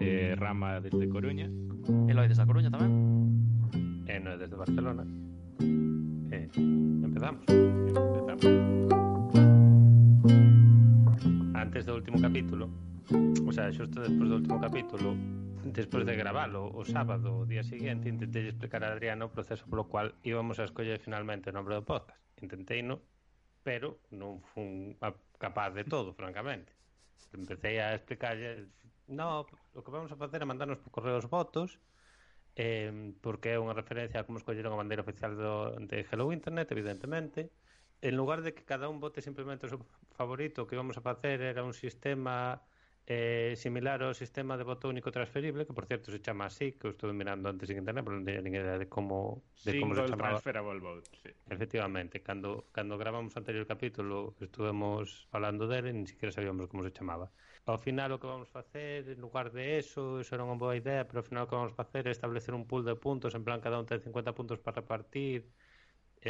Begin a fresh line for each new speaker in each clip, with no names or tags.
eh, Rama desde Coruña.
Eloi desde a Coruña tamén.
E eh, no desde Barcelona. Eh, empezamos.
Empezamos.
Antes do último capítulo, o sea, xusto despois do último capítulo, despois de gravalo o sábado o día siguiente, intentei explicar a Adriano o proceso polo cual íbamos a escoller finalmente o nombre do podcast. Intentei no, pero non fun capaz de todo, francamente. Empecé a explicarlle, no, o que vamos a facer é mandarnos por correo os votos eh, porque é unha referencia a como escolleron a bandeira oficial do, de Hello Internet, evidentemente. En lugar de que cada un vote simplemente o seu favorito, o que íbamos a facer era un sistema eh, similar ao sistema de voto único transferible, que por certo se chama así, que eu estou mirando antes en internet, pero non teño nin idea de como, de Single como se chamaba.
transferable vote, sí.
Efectivamente, cando, cando gravamos o anterior capítulo estuvemos falando dele, nin siquiera sabíamos como se chamaba. Ao final o que vamos facer, en lugar de eso, eso era unha boa idea, pero ao final o que vamos facer é establecer un pool de puntos, en plan cada un ten 50 puntos para repartir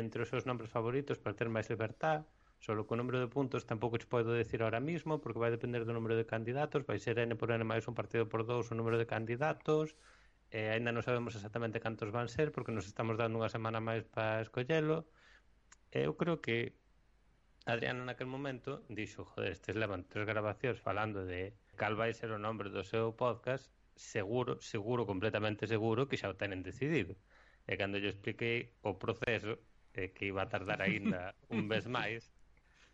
entre os seus nombres favoritos para ter máis libertad. Solo que o número de puntos tampouco che podo decir ahora mismo, porque vai depender do número de candidatos, vai ser n por n máis un partido por dous o número de candidatos, eh, ainda non sabemos exactamente cantos van ser, porque nos estamos dando unha semana máis para escollelo. Eu creo que Adriana naquel momento dixo, joder, estes levan tres grabacións falando de cal vai ser o nombre do seu podcast, seguro, seguro, completamente seguro que xa o tenen decidido. E cando yo expliquei o proceso, eh, que iba a tardar aínda un mes máis,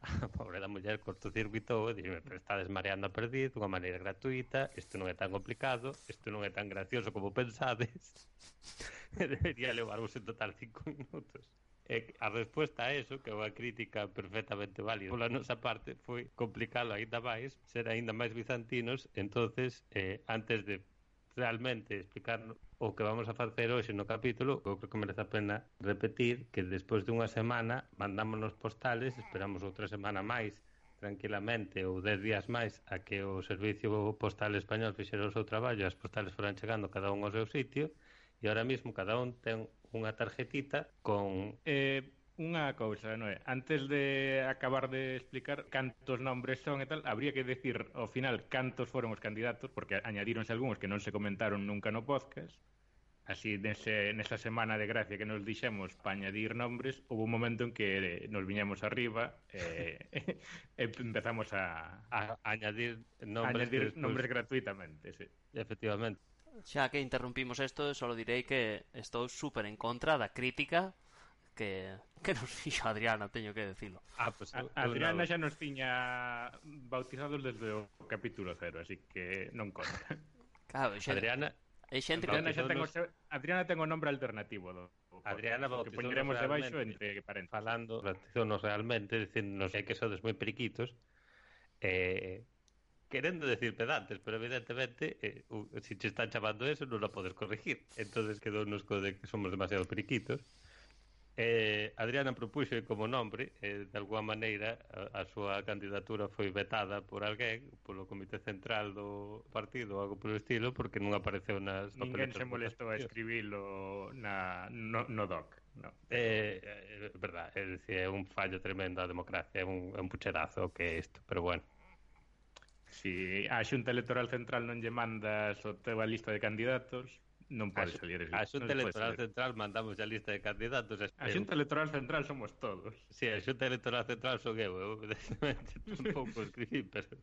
a pobre da muller cortocircuitou e dixeme, pero está desmareando a perdiz dunha maneira gratuita, isto non é tan complicado, isto non é tan gracioso como pensades, e debería levarvos en total cinco minutos. E a resposta a eso, que é unha crítica perfectamente válida pola nosa parte, foi complicalo aínda máis, ser aínda máis bizantinos, entonces eh, antes de realmente explicar o que vamos a facer hoxe no capítulo, eu creo que merece a pena repetir que despois dunha semana mandámonos postales, esperamos outra semana máis tranquilamente ou 10 días máis a que o servicio postal español fixera o seu traballo, as postales foran chegando cada un ao seu sitio e ahora mismo cada un ten unha tarjetita con...
Eh, Unha cousa, Noé, antes de acabar de explicar cantos nombres son e tal, habría que decir ao final cantos foron os candidatos, porque añadíronse algúns que non se comentaron nunca no podcast, así nese, nesa semana de gracia que nos dixemos para añadir nombres, houve un momento en que nos viñamos arriba e eh, empezamos a,
a, a añadir nombres,
añadir
después...
nombres gratuitamente. Sí.
Efectivamente
xa que interrumpimos isto, só direi que estou super en contra da crítica que, que nos fixo Adriana, teño que decirlo.
Ah, pues,
a, Adriana xa nos tiña bautizados desde o capítulo cero, así que non conta.
Claro, xa...
Adriana...
É xente
Adriana, xa tengo, Adriana ten o nombre alternativo do,
Adriana
do, que poñeremos debaixo entre parénteses.
Falando, bautizonos realmente, dicindonos que sodes moi periquitos, eh, querendo decir pedantes, pero evidentemente eh, se si te están chamando eso non lo podes corregir. entonces quedou nos co de que somos demasiado periquitos. Eh, Adriana propuxo como nombre, eh, de alguma maneira a, a súa candidatura foi vetada por alguén, polo Comité Central do partido, algo polo estilo, porque non apareceu nas
Ninguén se molestou a escribilo na, no, no doc. No.
Eh, eh, verdad, é dicir, é un fallo tremendo a democracia, é un, é un pucherazo que é isto, pero bueno.
Si a Xunta Electoral Central non lle mandas o teu a lista de candidatos, non pode a, salir ese-
A Xunta
no
Electoral Central mandamos a lista de candidatos. Espero.
A Xunta Electoral Central somos todos.
Si, sí, a Xunta Electoral Central son eu. eu tampouco escribí, pero...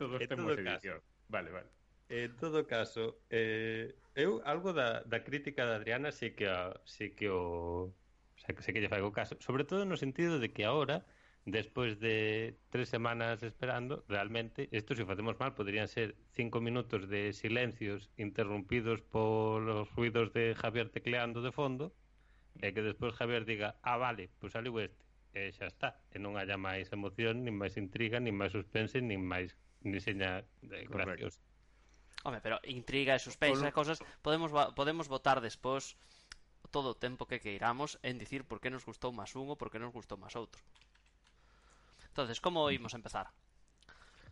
Todos
en
temos
todo
edición. Caso, vale, vale.
En todo caso, eh, eu algo da, da crítica da Adriana sí que, a, que o... Sei que, sei que lle faigo caso. Sobre todo no sentido de que ahora despois de tres semanas esperando, realmente, isto se facemos mal, poderían ser cinco minutos de silencios interrumpidos polos ruidos de Javier tecleando de fondo, e que despois Javier diga, ah, vale, pois saliu este, e xa está, e non haya máis emoción, nin máis intriga, nin máis suspense, nin máis diseña
eh,
graciosa.
Home, pero intriga e suspense, esas cosas, podemos, podemos votar despois todo o tempo que queiramos en dicir por que nos gustou máis un ou por que nos gustou máis outro. Entonces, como imos empezar?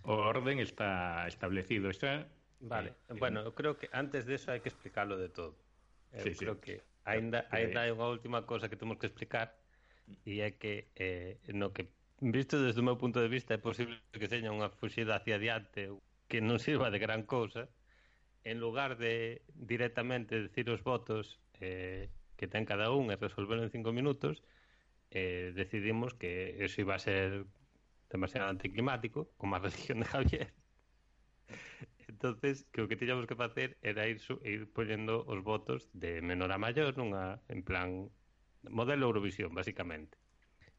O orden está establecido, está...
Vale,
eh,
bueno, eu creo que antes de eso hai que explicarlo de todo. Eh, eu
sí,
creo sí. que
ainda,
ainda hai unha última cosa que temos que explicar e é que eh, no que visto desde o meu punto de vista é posible que seña unha fuxida hacia diante que non sirva de gran cousa en lugar de directamente decir os votos eh, que ten cada un e resolverlo en cinco minutos eh, decidimos que eso iba a ser demasiado anticlimático, como a religión de Javier. Entonces, que o que tiñamos que facer era ir, su, ir poñendo os votos de menor a maior nunha, en plan modelo Eurovisión, basicamente.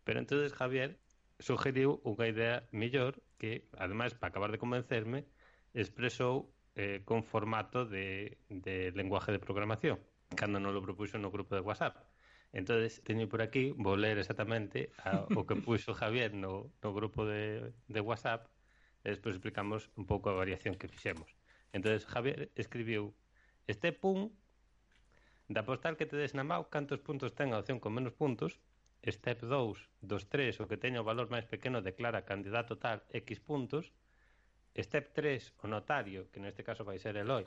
Pero entonces Javier sugeriu unha idea mellor que, ademais, para acabar de convencerme, expresou eh, con formato de, de lenguaje de programación, cando non lo propuxo no grupo de WhatsApp entonces teño por aquí, vou ler exactamente a, o que puxo Javier no, no grupo de, de WhatsApp, e despois explicamos un pouco a variación que fixemos. entonces Javier escribiu, este pun, da postal que tedes na mão, cantos puntos ten a opción con menos puntos, step 2 dos 3, o que teña o valor máis pequeno declara candidato tal X puntos, step 3, o notario, que neste caso vai ser Eloi,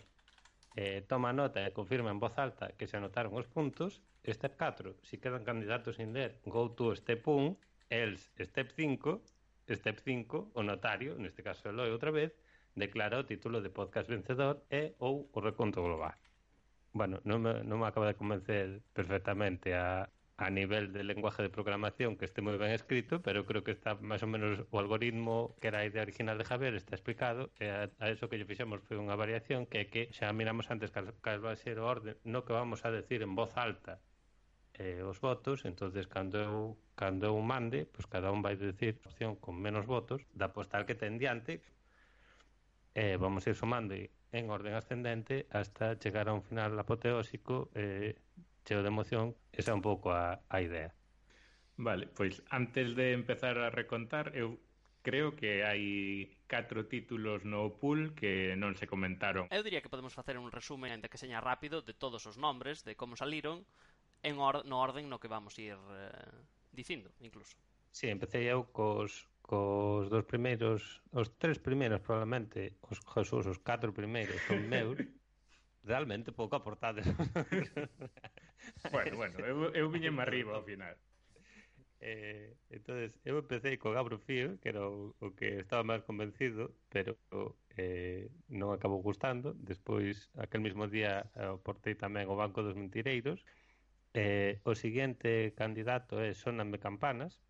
eh, toma nota e confirma en voz alta que se anotaron os puntos, Step 4, se si quedan candidatos sin ler, go to step 1, else step 5, step 5, o notario, neste caso Eloi outra vez, declara o título de podcast vencedor e ou o reconto global. Bueno, non me, non me acaba de convencer perfectamente a, a nivel de lenguaje de programación que este moi ben escrito, pero creo que está máis ou menos o algoritmo que era a idea original de Javier está explicado, e a, a eso que lle fixemos foi unha variación que é que xa miramos antes cal, cal vai ser o orden, no que vamos a decir en voz alta eh, os votos, entonces cando eu, cando eu mande, pois cada un vai decir opción con menos votos da postal que ten diante, eh, vamos a ir sumando en orden ascendente hasta chegar a un final apoteósico eh, cheo de emoción, esa é un pouco a, a idea.
Vale, pois antes de empezar a recontar, eu creo que hai catro títulos no pool que non se comentaron.
Eu diría que podemos facer un resumen, ainda que seña rápido, de todos os nombres, de como saliron, en or no orden no que vamos ir eh, dicindo, incluso.
Sí, empecé eu cos, cos dos primeiros, os tres primeiros probablemente, os Jesús, os catro primeiros son meus, realmente pouco aportades.
bueno, bueno, eu, eu viñen arriba ao final.
Eh, entonces eu empecé co Gabro Fío, que era o, o que estaba máis convencido, pero eh, non acabou gustando. Despois, aquel mesmo día, eh, aportei tamén o Banco dos Mentireiros, Eh, o seguinte candidato é Sonanme Campanas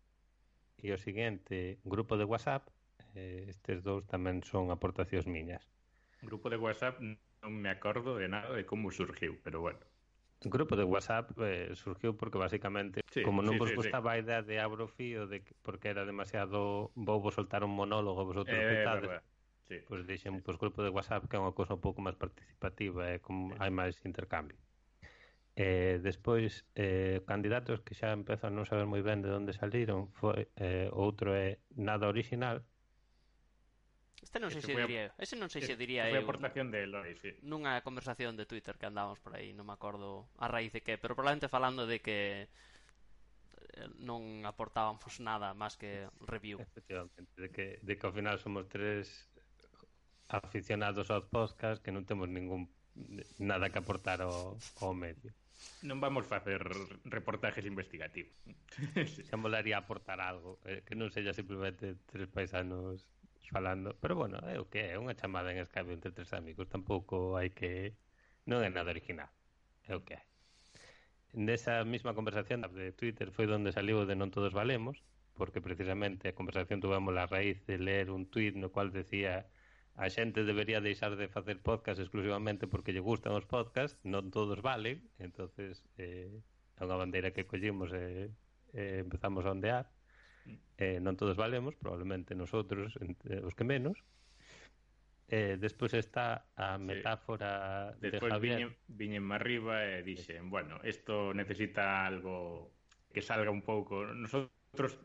e o seguinte grupo de WhatsApp eh, estes dous tamén son aportacións miñas.
Grupo de WhatsApp non me acordo de nada de como surgiu, pero bueno.
Grupo de WhatsApp eh, surgiu porque basicamente sí, como non sí, vos sí, gustaba sí. a idea de Abrofío de que, porque era demasiado vou vos soltar un monólogo vosotros eh, coitades. Sí. Pois pues dixen, pois pues, grupo de WhatsApp que é unha cousa un pouco máis participativa e eh, como sí. hai máis intercambio. Eh, despois, eh, candidatos que xa empezan a non saber moi ben de onde saliron foi, eh, Outro é Nada Original
Este non sei se diría Ese non sei se diría
Foi eu, aportación de Eloi, sí.
Nunha conversación de Twitter que andábamos por aí Non me acordo a raíz de que Pero probablemente falando de que eh, non aportábamos nada máis que review.
Efectivamente, de que, de que ao final somos tres aficionados aos podcast que non temos ningún nada que aportar ao, ao medio
non vamos facer reportajes investigativos.
Xa molaría aportar algo, eh, que non sella simplemente tres paisanos falando, pero bueno, é o que é, unha chamada en Skype entre tres amigos, tampouco hai que non é nada original. É o que hai. Nesa mesma conversación de Twitter foi onde saliu de non todos valemos, porque precisamente a conversación tuvemos a raíz de ler un tweet no cual decía a xente debería deixar de facer podcast exclusivamente porque lle gustan os podcast, non todos valen, entonces eh, é unha bandeira que collimos e eh, eh, empezamos a ondear. Eh, non todos valemos, probablemente nosotros, entre, eh, os que menos, Eh, despois está a metáfora
sí.
despois de Javier.
Viñen, viñen má arriba e dixen, bueno, isto necesita algo que salga un pouco. Nosotros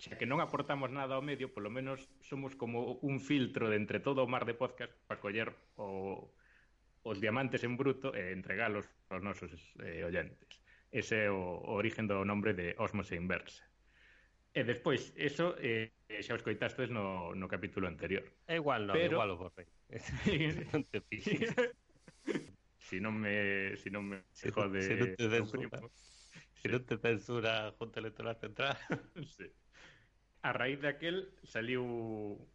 xa que non aportamos nada ao medio, polo menos somos como un filtro de entre todo o mar de podcast para coller o, os diamantes en bruto e entregalos aos nosos eh, ollentes. Ese é o, o origen do nombre de Osmose Inversa. E despois, eso eh, xa os coitastes no, no capítulo anterior.
É igual, non, Pero... igual o borrei. non te
piques. si non me, si non me
si,
jode...
Si non te censura, si non te censura a Junta Electoral Central.
sí a raíz daquel saliu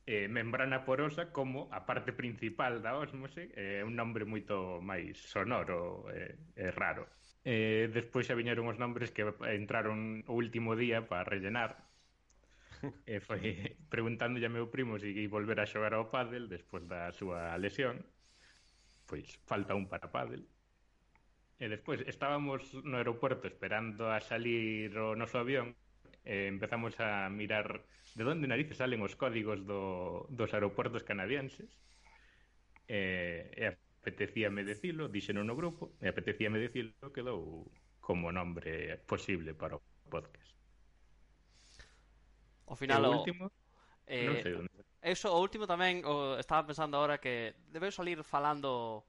eh, membrana porosa como a parte principal da ósmose, é eh, un nombre moito máis sonoro eh, e eh, eh, raro. Eh, despois xa viñeron os nombres que entraron o último día para rellenar. E eh, foi preguntándolle a meu primo se si volver a xogar ao pádel despois da súa lesión. Pois falta un para pádel. E despois estábamos no aeroporto esperando a salir o noso avión eh, empezamos a mirar de onde narices salen os códigos do, dos aeropuertos canadienses. Eh, e apetecíame decilo, dixeno no grupo e apetecíame decilo quedou como nombre posible para o podcast.
O final
e o,
o
último?
Eh,
non sei onde
Eso, o último tamén o, estaba pensando agora que debeu salir falando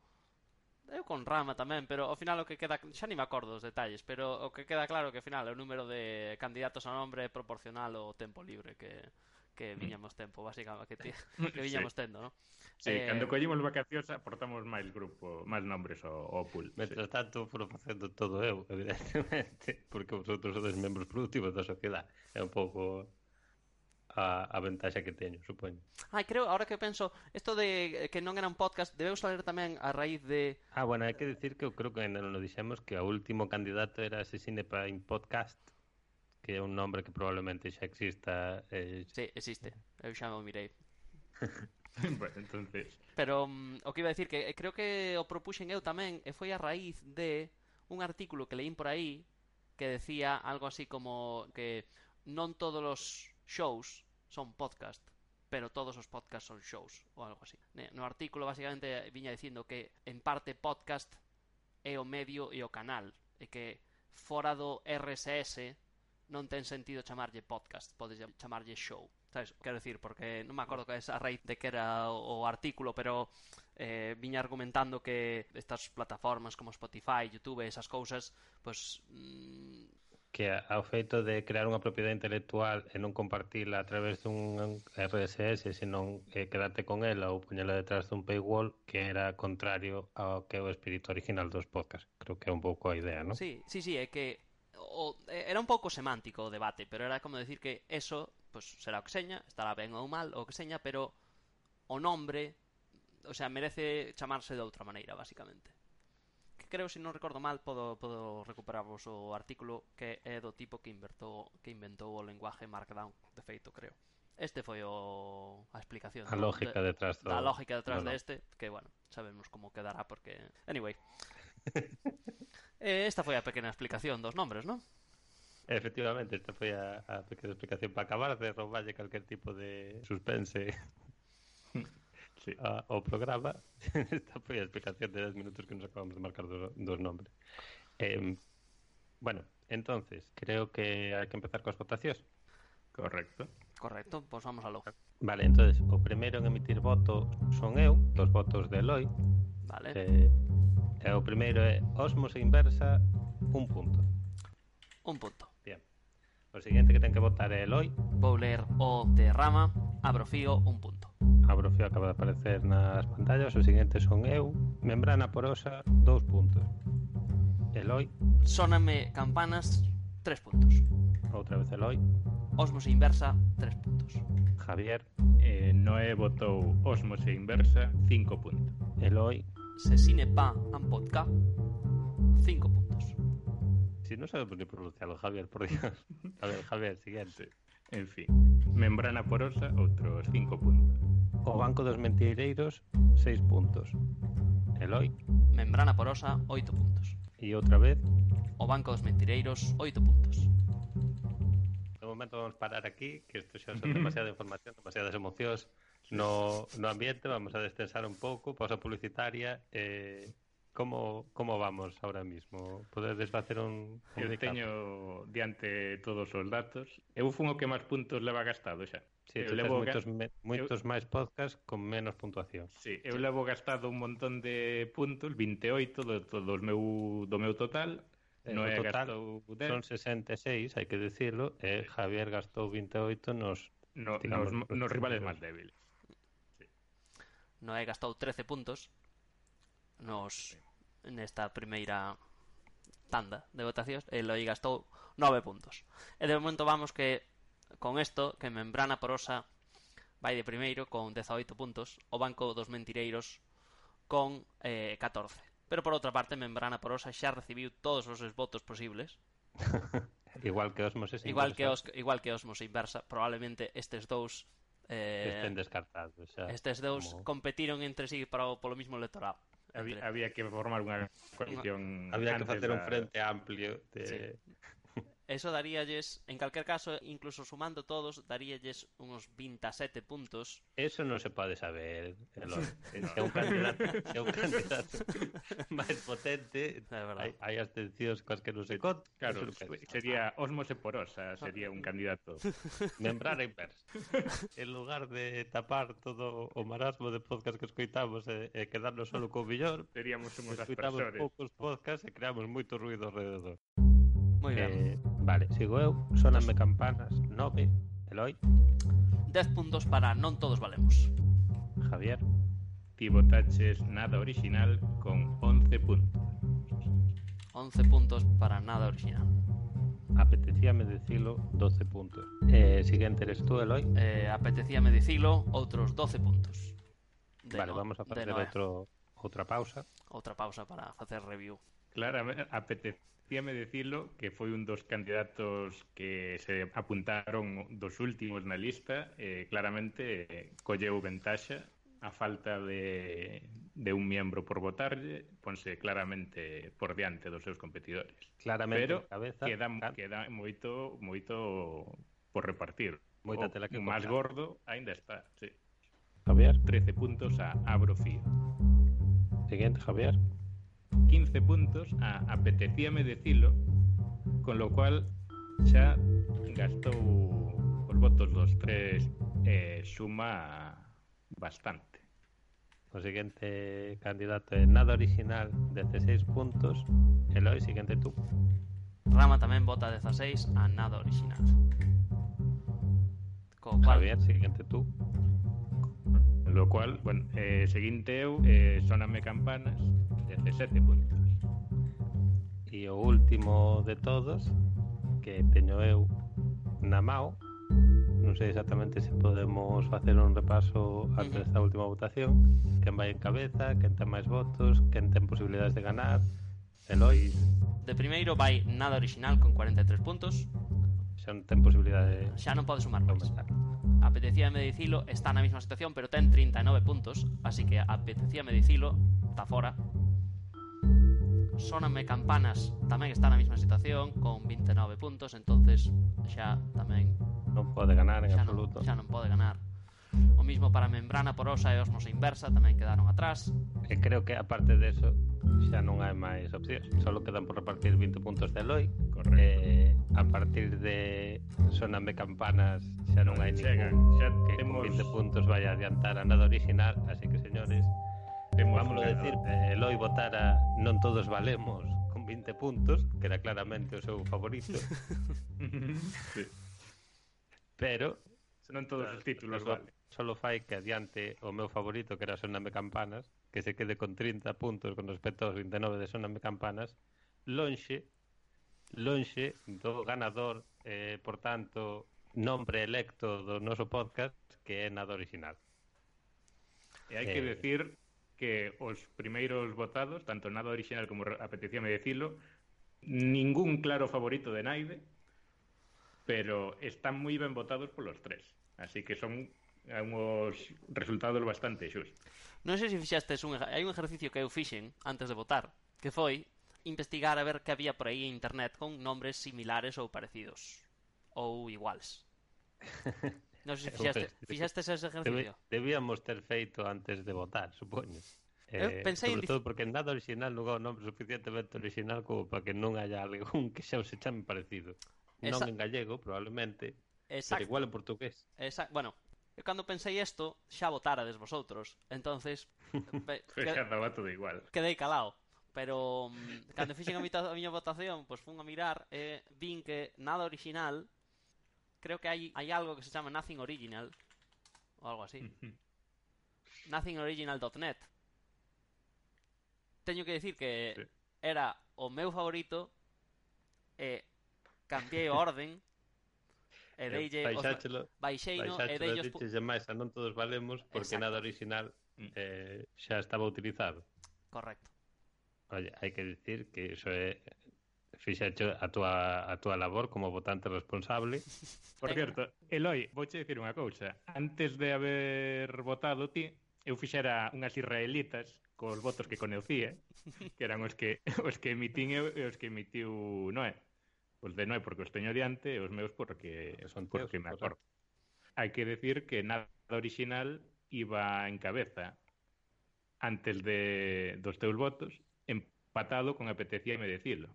eu con Rama tamén, pero ao final o que queda xa ni me acordo os detalles, pero o que queda claro que ao final o número de candidatos a nombre é proporcional ao tempo libre que que viñamos tempo, basicamente que, tí, que viñamos
sí.
tendo, ¿no?
Sí,
eh,
cando collimos vacacións aportamos máis grupo, máis nombres ao, ao pool.
Mientras sí. tanto, foro facendo todo eu, evidentemente, porque vosotros sodes membros productivos da sociedade. É un pouco a, a ventaxa que teño, supoño.
Ai, creo, ahora que penso, isto de eh, que non era un podcast, debeu salir tamén a raíz de...
Ah, bueno, hai que decir que eu creo que ainda non lo dixemos que o último candidato era Asesine para un podcast que é un nome que probablemente xa exista. Eh...
Sí, existe. Eu xa me mirei.
bueno, entonces...
Pero um, o que iba a decir que eh, creo que o propuxen eu tamén e foi a raíz de un artículo que leín por aí que decía algo así como que non todos os shows son podcast, pero todos os podcasts son shows ou algo así. No artículo basicamente viña dicindo que en parte podcast é o medio e o canal e que fora do RSS non ten sentido chamarlle podcast, podes chamarlle show. Sabes, quero decir, porque non me acordo que esa raíz de que era o artículo, pero eh, viña argumentando que estas plataformas como Spotify, YouTube, esas cousas, pues mm,
que ao feito de crear unha propiedade intelectual e non compartirla a través dun RSS, senón eh, quedarte con ela ou poñela detrás dun paywall, que era contrario ao que é o espírito original dos podcasts. Creo que é un pouco a idea, non?
Sí, sí, sí, é que o, era un pouco semántico o debate, pero era como decir que eso pues, será o que seña, estará ben ou mal o que seña, pero o nombre, o sea, merece chamarse de outra maneira, basicamente que creo, se non recordo mal, podo, podo recuperarvos o artículo que é do tipo que inventou, que inventou o lenguaje Markdown, de feito, creo. Este foi o a explicación
a lógica
de,
detrás do...
da lógica detrás
no,
no.
de
este, que bueno, sabemos como quedará porque anyway. eh, esta foi a pequena explicación dos nombres, non?
Efectivamente, esta foi a, a pequena explicación para acabar de rouballe calquer tipo de suspense
sí, ah,
a, ao programa esta foi a explicación de 10 minutos que nos acabamos de marcar dos, dos nombres eh, bueno, entonces creo que hai que empezar coas votacións
Correcto.
Correcto, pois pues vamos lo.
Vale, entonces, o primeiro en emitir voto son eu, dos votos de Eloi.
Vale.
Eh, e o primeiro é Osmos e Inversa, un punto.
Un punto.
Bien. O seguinte que ten que votar é Eloi.
Vou ler o de Rama, abro fío, un punto.
Abrofeo acaba de aparecer nas pantallas, os seguintes son eu, membrana porosa, dous puntos. Eloi.
Sóname campanas, tres puntos.
Outra vez Eloi.
Osmose inversa, tres puntos.
Javier.
Eh, Noé votou osmose inversa, cinco puntos.
Eloi.
Sesine pa ampodca, cinco puntos.
Si non sabemos ni pronunciarlo, Javier, por Dios. A ver, Javier, siguiente.
En fin, Membrana Porosa, outros 5 puntos.
O Banco dos Mentireiros, seis puntos. Eloi.
Membrana porosa, oito puntos.
E outra vez,
O Banco dos Mentireiros, oito puntos.
De momento vamos parar aquí, que isto xa son demasiada información, demasiadas emocións no, no ambiente, vamos a destensar un pouco, pausa publicitaria, eh, Como, como vamos ahora mismo? Podedes facer un, un
Eu teño diante todos os datos. Eu fun o que máis puntos leva gastado xa.
Sí,
eu levo
moitos, ga... moitos eu... máis podcasts con menos puntuación.
Sí, eu levo gastado un montón de puntos, 28 do, do, do meu, do meu total.
Eh,
no,
o
he
total
gastou 10.
son 66, hai que decirlo, e eh, Javier gastou 28 nos,
no,
digamos,
nos, nos rivales máis débiles.
Sí. No he gastado 13 puntos nos nesta primeira tanda de votacións e Eloi gastou 9 puntos. E de momento vamos que con isto que Membrana Porosa vai de primeiro con 18 puntos, o Banco dos Mentireiros con eh, 14. Pero por outra parte, Membrana Porosa xa recibiu todos os votos posibles.
igual que Osmos inversa.
Igual que, os, igual que Osmos inversa, probablemente estes dous eh,
estén descartados. Xa,
estes dous
como...
competiron entre sí para, o, polo mismo electorado.
Había, había que formar unha coalición
Había que facer un frente amplio de...
Sí. Eso daríalles, en calquer caso, incluso sumando todos, daríalles unos 27 puntos.
Eso non se pode saber, Elon. É un candidato, é un candidato máis potente. Hai, hai abstencións coas que non se conta.
Claro,
Eso,
sería osmoseporosa, sería un candidato.
Membrana inversa. En lugar de tapar todo o marasmo de podcast que escoitamos e, eh, e eh, quedarnos solo co millón,
seríamos unhos aspersores.
Escoitamos poucos podcasts e creamos moito ruido alrededor.
Moi ben.
Eh, vale, sigo. Sonanme campanas. 9. Eloi.
10 puntos para non todos valemos.
Javier.
Ti votaches nada original con 11 puntos.
11 puntos para nada original.
Apetecíame decilo 12 puntos. Eh, siguiente eres tú, Eloi.
Eh, apetecíame dicilo, outros 12 puntos. De
vale,
no-
vamos a
Noé.
outro, outra pausa.
Outra pausa para facer review.
Claramente, apetecíame decirlo que foi un dos candidatos que se apuntaron dos últimos na lista eh, claramente eh, colleu ventaxa. A falta de, de un miembro por votarlle ponse claramente por diante dos seus competidores.
Claramente
pero
cabeza,
queda, queda moito moito por repartir.
Moita tela que
máis gordo aínda está sí.
Javier?
13 puntos a Abrofío.
Siguiente Javier.
15 puntos a apetecíame decilo con lo cual xa gastou os votos dos tres eh, suma bastante
O siguiente candidato é nada original, 16 puntos. Eloi, siguiente tú.
Rama tamén vota 16 a nada original. Co cual,
Javier, siguiente tú.
lo cual, bueno, eh, seguinte eu eh, soname campanas 17 puntos.
E o último de todos que teño eu na mao non sei exactamente se podemos facer un repaso antes desta última votación quen vai en cabeza, quen ten máis votos quen ten posibilidades de ganar Eloi
De primeiro vai nada original con 43 puntos.
Xa non ten posibilidade de...
Xa non pode sumar máis. Apetecíame dicilo, está na mesma situación pero ten 39 puntos así que apetecíame dicilo, está fora. Sóname Campanas tamén está na mesma situación con 29 puntos, entonces xa tamén
non pode ganar en
xa
absoluto.
Non, xa non pode ganar. O mismo para Membrana Porosa e Osmosa Inversa tamén quedaron atrás.
E creo que aparte de eso xa non hai máis opcións. solo quedan por repartir 20 puntos de Eloi.
Correcto.
Eh, a partir de Soname Campanas xa non hai ningún Chega.
xa
que
temos...
20 puntos vai adiantar a nada original, así que señores, Vámoslo decir, ¿eh? Eloi votara Non todos valemos con 20 puntos, que era claramente o seu favorito.
sí.
Pero
non todos os títulos,
solo,
vale.
Solo fai que adiante o meu favorito, que era Soname Campanas, que se quede con 30 puntos con respecto aos 29 de Soname Campanas, lonxe lonxe do ganador, eh, por tanto, nombre electo do noso podcast, que é nada original.
E hai que
eh,
decir que os primeiros votados, tanto nada original como apetecíame decirlo, ningún claro favorito de Naide, pero están moi ben votados polos tres. Así que son uns resultados bastante xustos.
Non sei se fixastes un... Hai un ejercicio que eu fixen antes de votar, que foi investigar a ver que había por aí en internet con nombres similares ou parecidos ou iguales. Non sei se fixaste, fixaste ese exercicio.
Debíamos ter feito antes de votar, supoño.
Eh, Eu pensei
sobre
en...
todo porque en nada original non é o nome suficientemente original como para que non haya algún que xa se chame parecido.
Esa...
Non en gallego, probablemente,
Exacto.
pero igual en portugués.
Exacto. Bueno, Eu cando pensei isto, xa votarades vosotros. Entonces, pe,
xa daba todo igual.
Quedei calado. Pero mm, cando fixen a, mitad, a miña votación, pois pues, fun a mirar e eh, vin que nada original creo que hai, hai algo que se chama Nothing Original, ou algo así. nothingoriginal.net. Teño que decir que
Sí.
era o meu favorito e cambiei o orden e deille os...
Baixáchelo,
baixeino e
baixáchelo
deille
e
pu-
máis a non todos valemos porque
Exacto.
nada original
Mm.
eh, xa estaba utilizado.
Correcto.
Oye, hai que dicir que iso é fixacho a túa, a túa labor como votante responsable.
Por certo, Eloi, vouche dicir unha cousa. Antes de haber votado ti, eu fixera unhas israelitas cos votos que conocía, que eran os que os que emitín eu e os que emitiu Noé. Os de Noé porque os teño diante e os meus porque
son
porque me acordo. Hai que decir que nada original iba en cabeza antes de dos teus votos, empatado con apetecía me decilo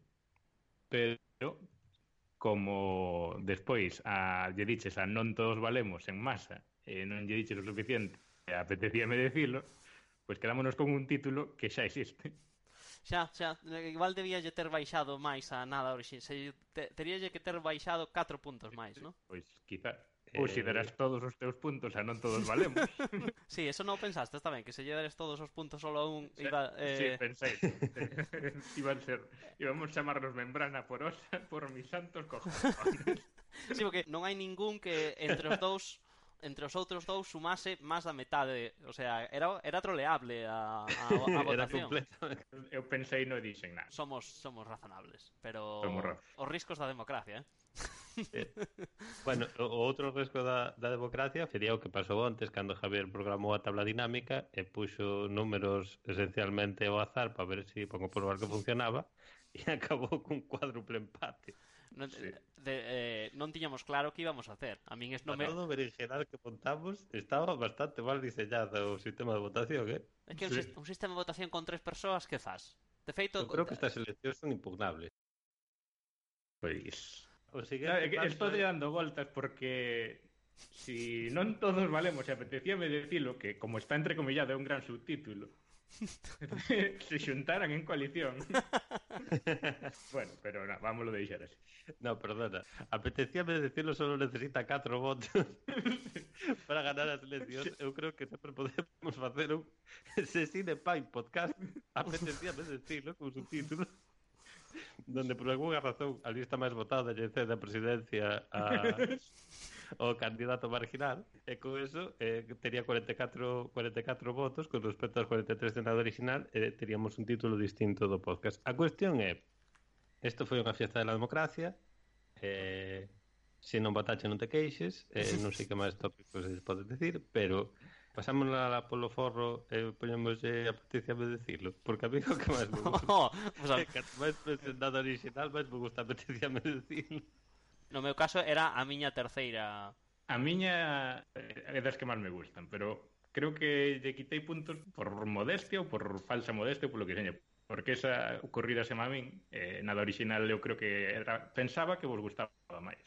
pero como despois a lle diches a non todos valemos en masa e non lle diches o suficiente e apetecíame decilo, pois quedámonos con un título que xa existe.
Xa, xa, igual debíalle ter baixado máis a nada orixin, se, te, teríalle que ter baixado 4 puntos máis, non?
Pois quizás. Ou
eh...
todos os teus puntos a non todos valemos.
sí, eso non pensaste ben que se lle deres todos os puntos solo a un
sí, iba...
Eh...
Sí, pensei. Iban ser... Íbamos chamarnos membrana porosa por mis santos cojones.
sí, porque non hai ningún que entre os dous entre os outros dous sumase máis da metade, o sea, era era troleable a a, a votación.
Era
Eu pensei no dixen nada.
Somos somos razonables, pero
somos
os riscos da democracia, eh.
Eh, bueno, o outro risco da, da democracia sería o que pasou antes cando Javier programou a tabla dinámica e puxo números esencialmente ao azar para ver se si, para comprobar que funcionaba e acabou cun cuádruple empate.
Non,
sí.
de, eh, non tiñamos claro que íbamos a hacer. A min es no me...
Todo berenjenal que montamos estaba bastante mal diseñado o sistema de votación, eh?
É que
sí.
un, un sistema de votación con tres persoas que faz? De feito...
Eu creo que estas eleccións son impugnables.
Pois...
O siguiente
claro,
paso...
Estou dando voltas porque si non todos valemos, e apetecíame decilo que como está entrecomillado é un gran subtítulo. se xuntaran en coalición. bueno, pero na, vamos lo deixar así.
No, perdona. Apetecíame decirlo, solo necesita 4 votos para ganar as eleccións. Eu creo que sempre podemos facer un Sesine Pai podcast. Apetecíame decirlo con subtítulo donde por algunha razón a lista máis votada lle cede a presidencia a, o candidato marginal e con eso eh, tería 44, 44 votos con respecto aos 43 de nada original e eh, teríamos un título distinto do podcast. A cuestión é isto foi unha fiesta da democracia eh, se non batache non te queixes eh, non sei que máis tópicos se pode decir pero pasámosla polo forro e poñémoslle a Patricia me decirlo, porque a mí o que máis me gusta.
oh, o sea...
máis presentado original, máis me gusta a Patricia me decirlo.
No meu caso era a miña terceira.
A miña eh, é das que máis me gustan, pero creo que lle quitei puntos por modestia ou por falsa modestia ou polo que seña porque esa ocurrida se mamín eh, nada original eu creo que era, pensaba que vos gustaba máis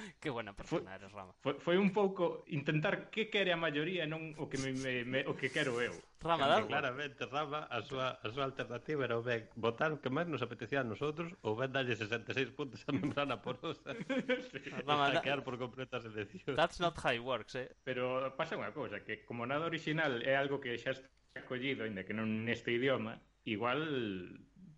que buena persona eres, Rama.
Foi, foi un pouco intentar que quere a maioría e non o que me, me, me, o que quero eu.
Rama, dá
claramente Rama a súa a súa alternativa era o ben votar o que máis nos apetecía a nosotros ou ben darlle 66 puntos a membrana porosa.
sí.
Rama, da...
quedar por completa as eleccións.
That's not how it works, eh.
Pero pasa unha cousa que como nada original é algo que xa está collido, ainda que non neste idioma, igual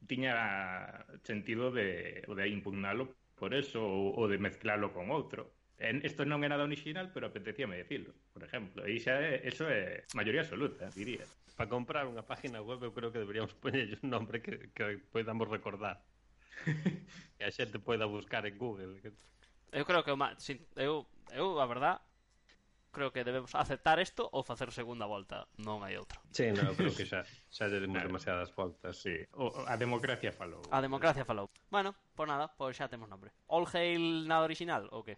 tiña sentido de, de impugnalo por eso, ou, ou de mezclalo con outro. En, esto non é nada original, pero apetecíame decirlo, por exemplo. E xa é, eso é maioría absoluta, diría.
Para comprar unha página web, eu creo que deberíamos poñer un nombre que, que podamos recordar. que a xente poida buscar en Google.
Eu creo que eu, eu, eu a verdad, creo que debemos aceptar isto ou facer segunda volta, non hai outro.
Sí, non, creo que xa, xa lle demos demasiadas voltas,
sí. O, a democracia falou.
A democracia falou. Bueno, por nada, pois xa temos nombre. All Hail nada original ou que?